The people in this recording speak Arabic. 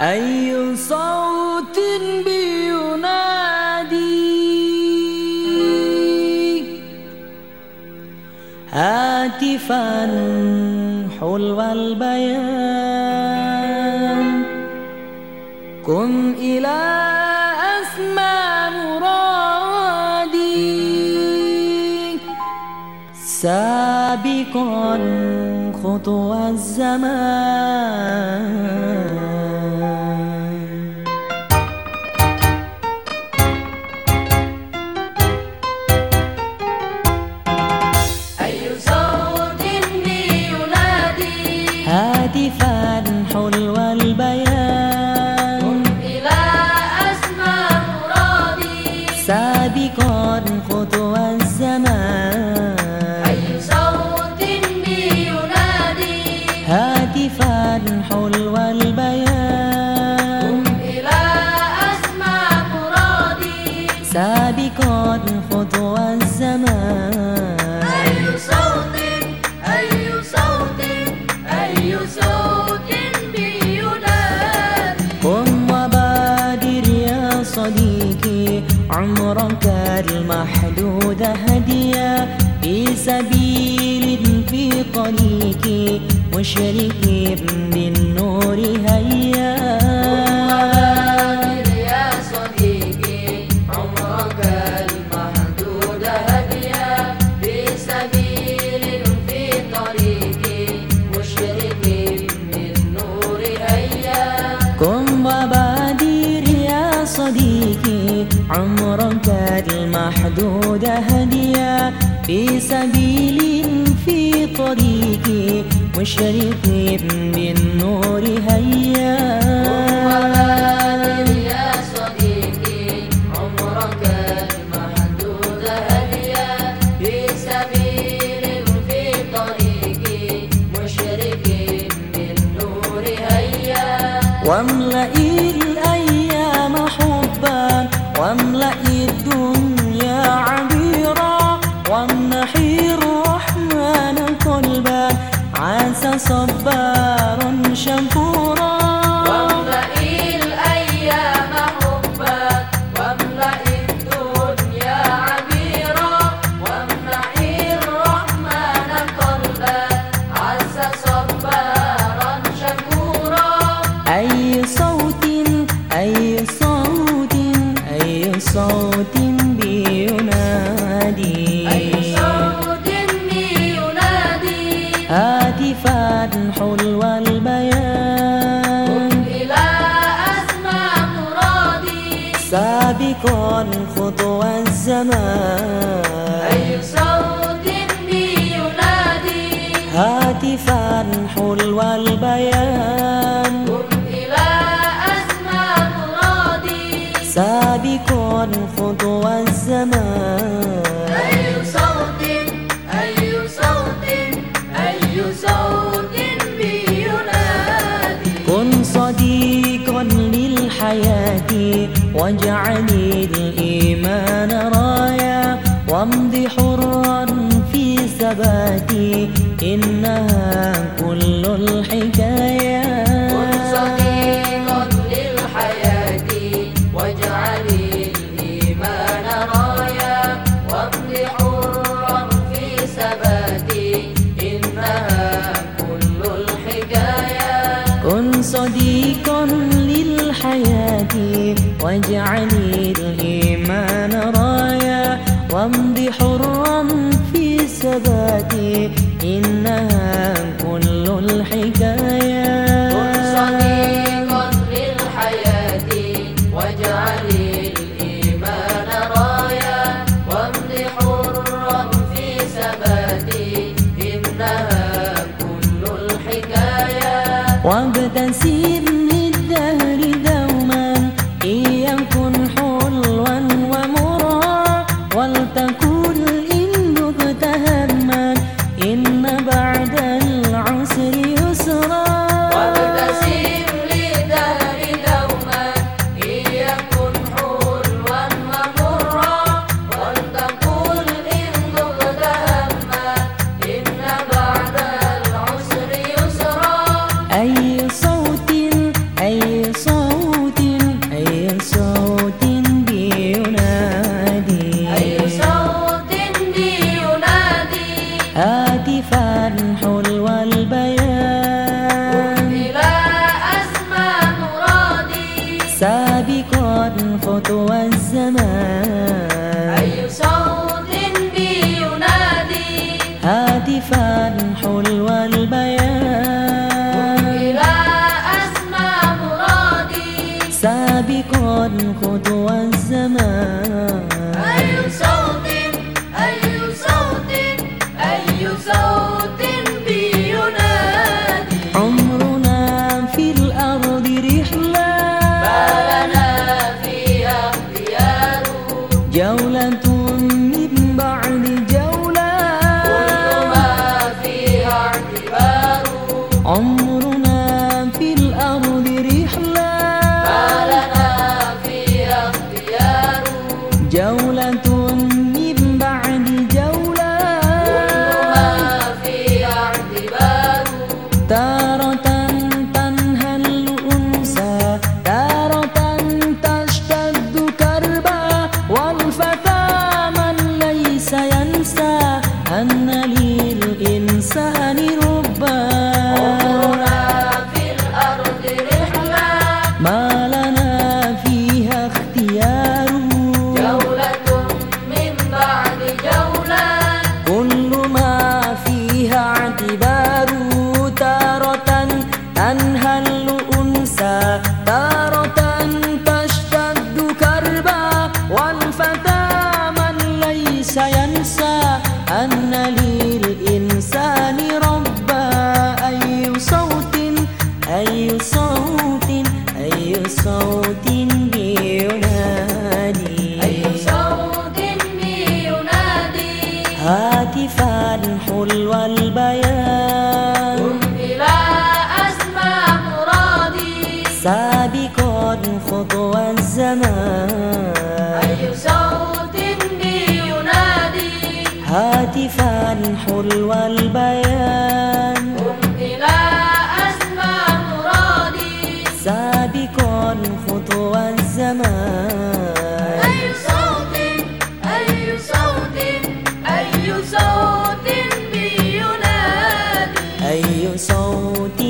أي صوت بينادي؟ هاتفا حلو البيان. كن إلى أسمى مرادي. سابقا خطوى الزمان. سابقا خطوى في طريق مشرك بالنور هيا. يا صديقي عمرك المحدود هديا. في سبيل في طريق مشرق بالنور هيا. قم وبادر يا صديقي عمرك المحدود هديا. في سبيل مشرق بالنور هيا. وبادر يا صديقي عمرك المحدود هديا في سبيل في طريق مشرق بالنور هيا. عسى هاتفا حلو البيان إلى مرادي. سابقا خطوى الزمان أي صوت ينادي هاتفا حلو البيان للحياة واجعل الإيمان رايا وامض حرا في ثباتي إنها كل الحكاية. كن صديقا للحياة الإيمان رايا حرا في ثباتي إنها كل الحكاية. كن صديقا للحياة واجعل الإيمان رايا. وامض حرا في ثباتي إنها كل الحكاية. zaman جولة من بعد جولة. كل ما فيها اعتبار عمرنا في الأرض رحلة. ما لنا فيها اختيار جولة من بعد أن للإنسان أن للإنسان ربا أي صوت أي صوت أي صوت بينادي أي صوت بينادي هاتفا حلو البيان قم إلى أسمى مرادي. سابقا خطوى الزمان هاتفا حلو البيان. قم إلى أسمى مرادي سابق خطوى الزمان. أي صوت أي صوت أي صوت بينادي. أي صوت